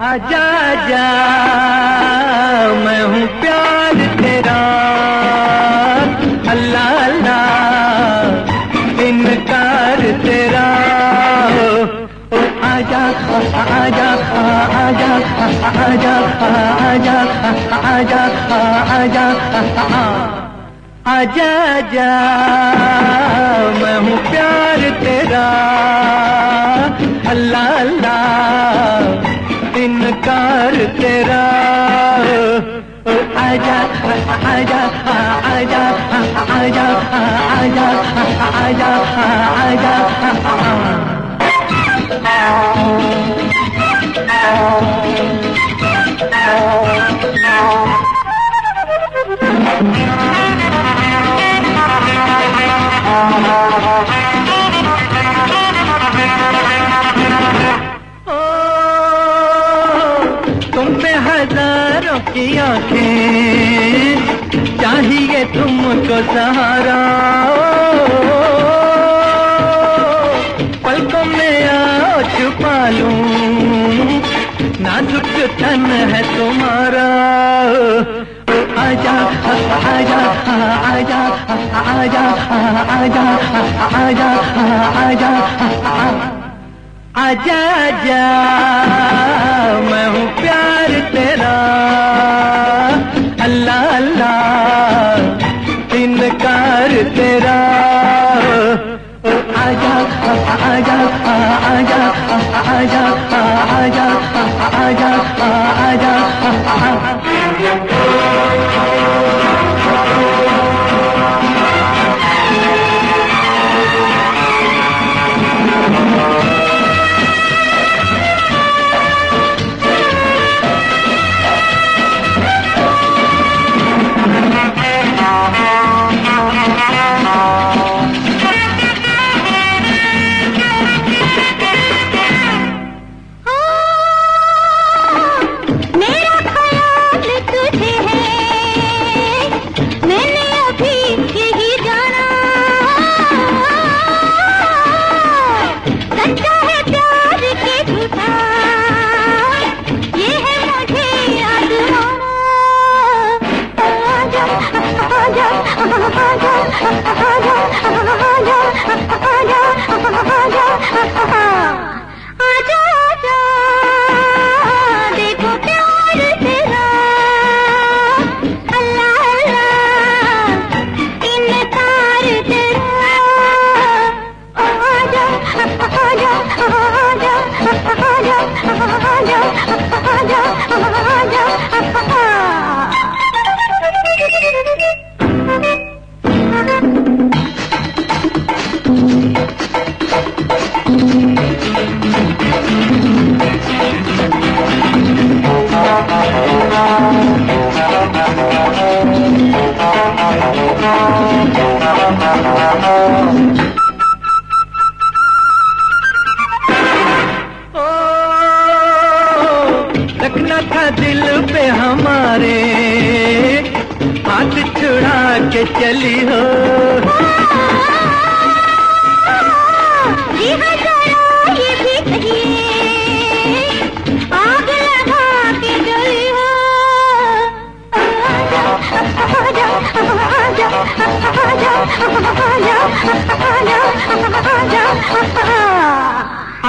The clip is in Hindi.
आजा जा मैं हूँ प्यार तेरा। अल्लाह अल्लाह, इनकार तेरा। आजा आजा आजा आजा आजा आजा आजा आजा जा, मैं हूँ प्यार तेरा। अल्लाह अल्लाह आजा आजा आजा आजा आजा आजा तुम सहारा पलकों में आओ छुपा लूँ नाजुक तन है तुम्हारा आजा आजा आजा आजा आजा आजा आजा आजा जा मैं हूँ तेरा ओ आजा आजा आजा आजा आजा आजा Hallelujah. के चली हो जी हाँ